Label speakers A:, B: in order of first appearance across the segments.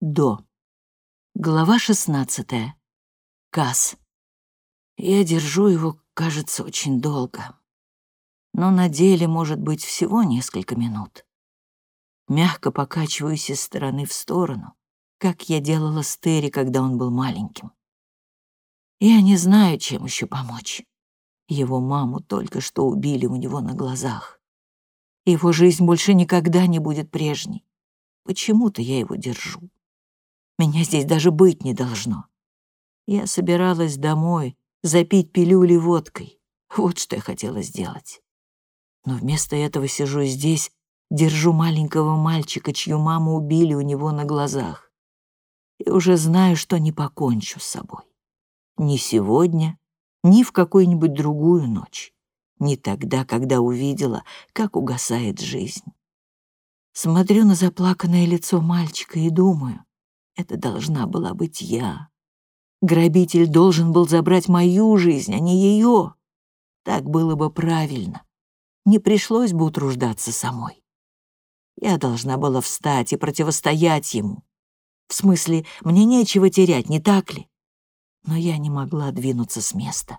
A: До. Глава 16. Касс. Я держу его, кажется, очень долго. Но на деле может быть всего несколько минут. Мягко покачиваюсь из стороны в сторону, как я делала с Терри, когда он был маленьким. Я не знаю, чем еще помочь. Его маму только что убили у него на глазах. Его жизнь больше никогда не будет прежней. Почему-то я его держу. Меня здесь даже быть не должно. Я собиралась домой запить пилюли водкой. Вот что я хотела сделать. Но вместо этого сижу здесь, держу маленького мальчика, чью маму убили у него на глазах. И уже знаю, что не покончу с собой. Ни сегодня, ни в какую-нибудь другую ночь. Ни тогда, когда увидела, как угасает жизнь. Смотрю на заплаканное лицо мальчика и думаю, это должна была быть я. Грабитель должен был забрать мою жизнь, а не ее. Так было бы правильно. Не пришлось бы утруждаться самой. Я должна была встать и противостоять ему. В смысле, мне нечего терять, не так ли? Но я не могла двинуться с места.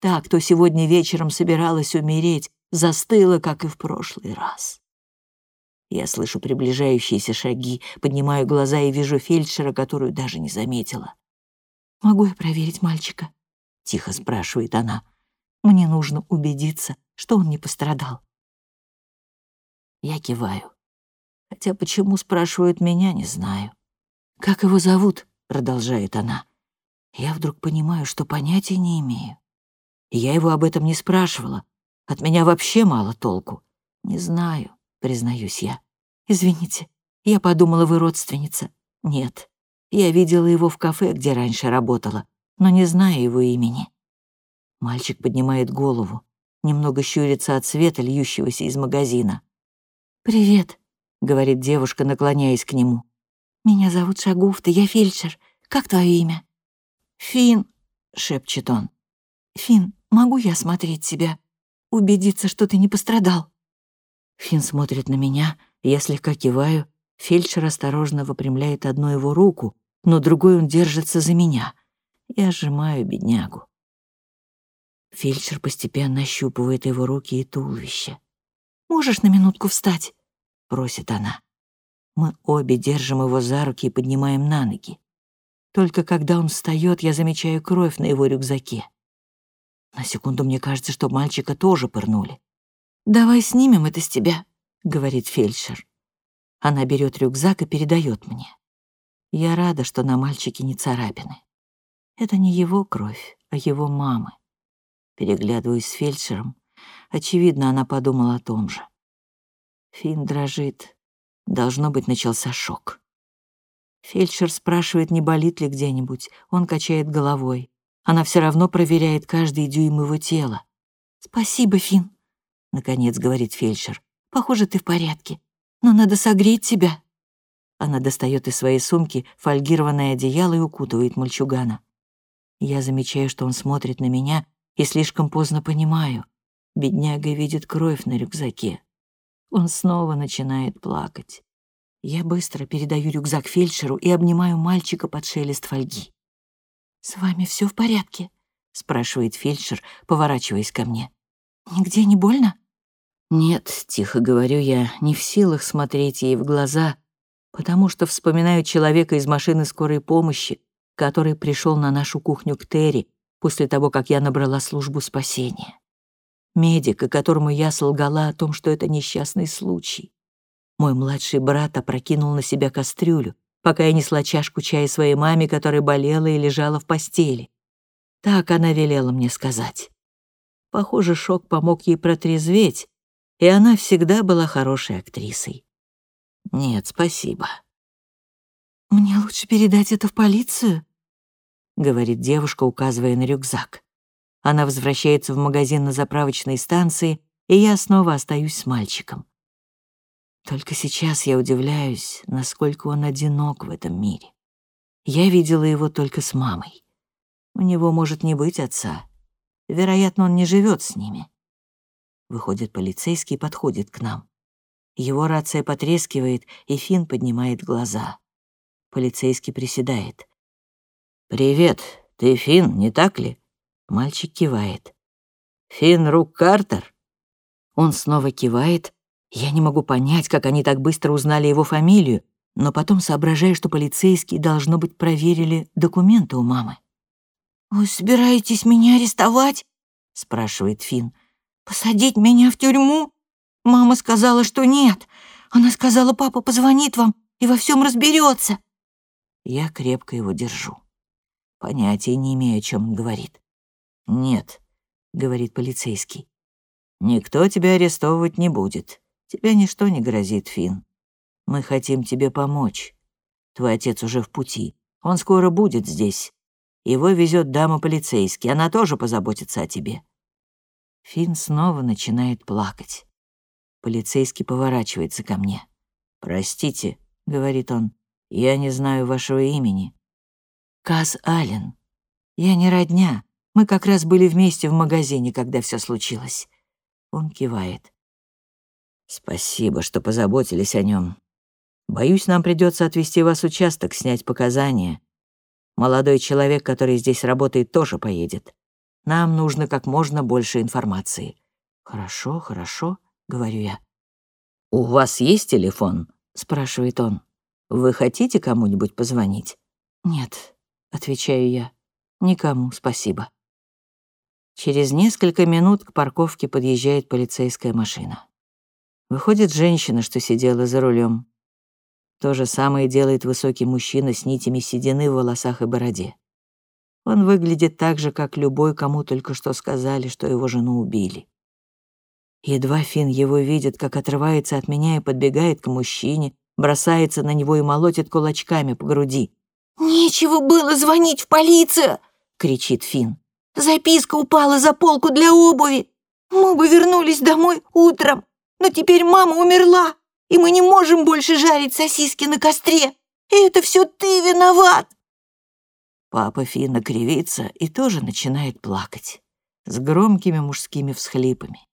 A: Та, кто сегодня вечером собиралась умереть, застыла, как и в прошлый раз. Я слышу приближающиеся шаги, поднимаю глаза и вижу фельдшера, которую даже не заметила. «Могу я проверить мальчика?» — тихо спрашивает она. «Мне нужно убедиться, что он не пострадал». Я киваю. Хотя почему спрашивают меня, не знаю. «Как его зовут?» — продолжает она. Я вдруг понимаю, что понятия не имею. Я его об этом не спрашивала. От меня вообще мало толку. Не знаю, признаюсь я. «Извините, я подумала, вы родственница». «Нет, я видела его в кафе, где раньше работала, но не знаю его имени». Мальчик поднимает голову, немного щурится от света, льющегося из магазина. «Привет», — говорит девушка, наклоняясь к нему. «Меня зовут Шагуфта, я фельдшер. Как твое имя?» «Фин», — шепчет он. «Фин, могу я смотреть тебя? Убедиться, что ты не пострадал?» Фин смотрит на меня, я слегка киваю, фельдшер осторожно выпрямляет одну его руку, но другой он держится за меня. Я сжимаю беднягу. Фельдшер постепенно ощупывает его руки и туловище. «Можешь на минутку встать?» — просит она. Мы обе держим его за руки и поднимаем на ноги. Только когда он встает, я замечаю кровь на его рюкзаке. На секунду мне кажется, что мальчика тоже пырнули. «Давай снимем это с тебя», — говорит фельдшер. Она берет рюкзак и передает мне. Я рада, что на мальчике не царапины. Это не его кровь, а его мамы. Переглядываюсь с фельдшером. Очевидно, она подумала о том же. Фин дрожит. Должно быть, начался шок. Фельдшер спрашивает, не болит ли где-нибудь. Он качает головой. Она все равно проверяет каждый дюйм его тела. «Спасибо, Фин», — наконец говорит фельдшер. Похоже, ты в порядке. Но надо согреть тебя». Она достает из своей сумки фольгированное одеяло и укутывает мальчугана. Я замечаю, что он смотрит на меня, и слишком поздно понимаю. Бедняга видит кровь на рюкзаке. Он снова начинает плакать. Я быстро передаю рюкзак фельдшеру и обнимаю мальчика под шелест фольги. «С вами все в порядке?» — спрашивает фельдшер, поворачиваясь ко мне. «Нигде не больно?» Нет, тихо говорю я, не в силах смотреть ей в глаза, потому что вспоминаю человека из машины скорой помощи, который пришел на нашу кухню к Терри после того, как я набрала службу спасения. Медика, которому я солгала о том, что это несчастный случай. Мой младший брат опрокинул на себя кастрюлю, пока я несла чашку чая своей маме, которая болела и лежала в постели. Так она велела мне сказать. Похоже, шок помог ей протрезветь, и она всегда была хорошей актрисой. Нет, спасибо. «Мне лучше передать это в полицию», — говорит девушка, указывая на рюкзак. Она возвращается в магазин на заправочной станции, и я снова остаюсь с мальчиком. Только сейчас я удивляюсь, насколько он одинок в этом мире. Я видела его только с мамой. У него может не быть отца. Вероятно, он не живет с ними. Выходит полицейский подходит к нам. Его рация потрескивает, и Финн поднимает глаза. Полицейский приседает. «Привет, ты Финн, не так ли?» Мальчик кивает. «Финн Рук Картер?» Он снова кивает. Я не могу понять, как они так быстро узнали его фамилию, но потом соображаю, что полицейские, должно быть, проверили документы у мамы. «Вы собираетесь меня арестовать?» — спрашивает Финн. «Посадить меня в тюрьму? Мама сказала, что нет. Она сказала, папа позвонит вам и во всем разберется. Я крепко его держу. Понятия не имею, о чем он говорит. «Нет», — говорит полицейский. «Никто тебя арестовывать не будет. Тебе ничто не грозит, Финн. Мы хотим тебе помочь. Твой отец уже в пути. Он скоро будет здесь. Его везет дама полицейский. Она тоже позаботится о тебе». Финн снова начинает плакать. Полицейский поворачивается ко мне. «Простите», — говорит он, — «я не знаю вашего имени». «Каз Аллен. Я не родня. Мы как раз были вместе в магазине, когда все случилось». Он кивает. «Спасибо, что позаботились о нем. Боюсь, нам придется отвезти вас в участок, снять показания. Молодой человек, который здесь работает, тоже поедет. Нам нужно как можно больше информации». «Хорошо, хорошо», — говорю я. «У вас есть телефон?» — спрашивает он. «Вы хотите кому-нибудь позвонить?» «Нет», — отвечаю я. «Никому, спасибо». Через несколько минут к парковке подъезжает полицейская машина. Выходит женщина, что сидела за рулем. То же самое делает высокий мужчина с нитями седины в волосах и бороде. Он выглядит так же, как любой, кому только что сказали, что его жену убили. Едва Фин его видит, как отрывается от меня и подбегает к мужчине, бросается на него и молотит кулачками по груди. «Нечего было звонить в полицию!» — кричит Фин. «Записка упала за полку для обуви. Мы бы вернулись домой утром, но теперь мама умерла, и мы не можем больше жарить сосиски на костре. И это все ты виноват!» Папа Фина кривится и тоже начинает плакать с громкими мужскими всхлипами.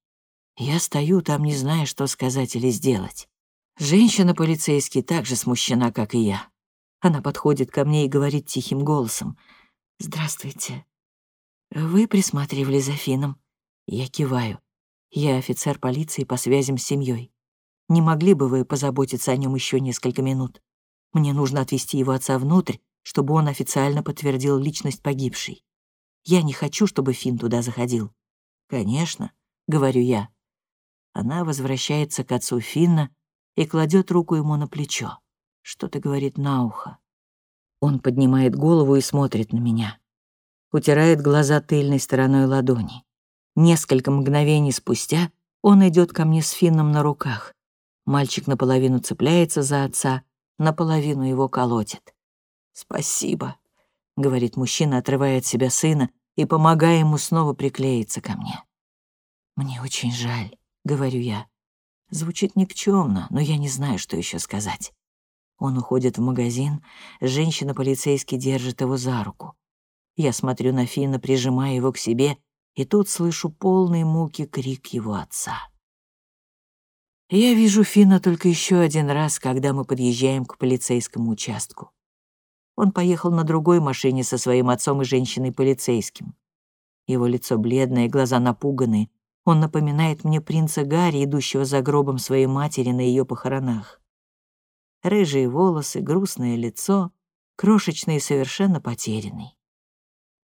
A: Я стою там, не зная, что сказать или сделать. Женщина-полицейский так же смущена, как и я. Она подходит ко мне и говорит тихим голосом. «Здравствуйте. Вы присматривали за Фином?» Я киваю. Я офицер полиции по связям с семьей. Не могли бы вы позаботиться о нем еще несколько минут? Мне нужно отвезти его отца внутрь, чтобы он официально подтвердил личность погибшей. Я не хочу, чтобы Фин туда заходил. Конечно, говорю я. Она возвращается к отцу Финна и кладет руку ему на плечо. Что-то говорит на ухо. Он поднимает голову и смотрит на меня. Утирает глаза тыльной стороной ладони. Несколько мгновений спустя он идет ко мне с Финном на руках. Мальчик наполовину цепляется за отца, наполовину его колотит. «Спасибо», — говорит мужчина, отрывая от себя сына и помогая ему снова приклеиться ко мне. «Мне очень жаль. — говорю я. Звучит никчемно, но я не знаю, что еще сказать. Он уходит в магазин, женщина-полицейский держит его за руку. Я смотрю на Фина, прижимая его к себе, и тут слышу полный муки крик его отца. Я вижу Фина только еще один раз, когда мы подъезжаем к полицейскому участку. Он поехал на другой машине со своим отцом и женщиной-полицейским. Его лицо бледное, глаза напуганные, он напоминает мне принца Гарри, идущего за гробом своей матери на ее похоронах. Рыжие волосы, грустное лицо, крошечный и совершенно потерянный.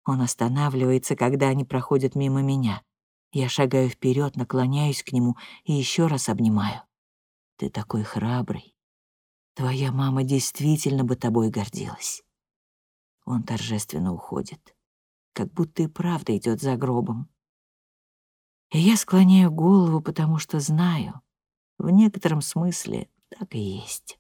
A: Он останавливается, когда они проходят мимо меня. Я шагаю вперед, наклоняюсь к нему и еще раз обнимаю. Ты такой храбрый. Твоя мама действительно бы тобой гордилась. Он торжественно уходит, как будто и правда идет за гробом. И я склоняю голову, потому что знаю, в некотором смысле так и есть.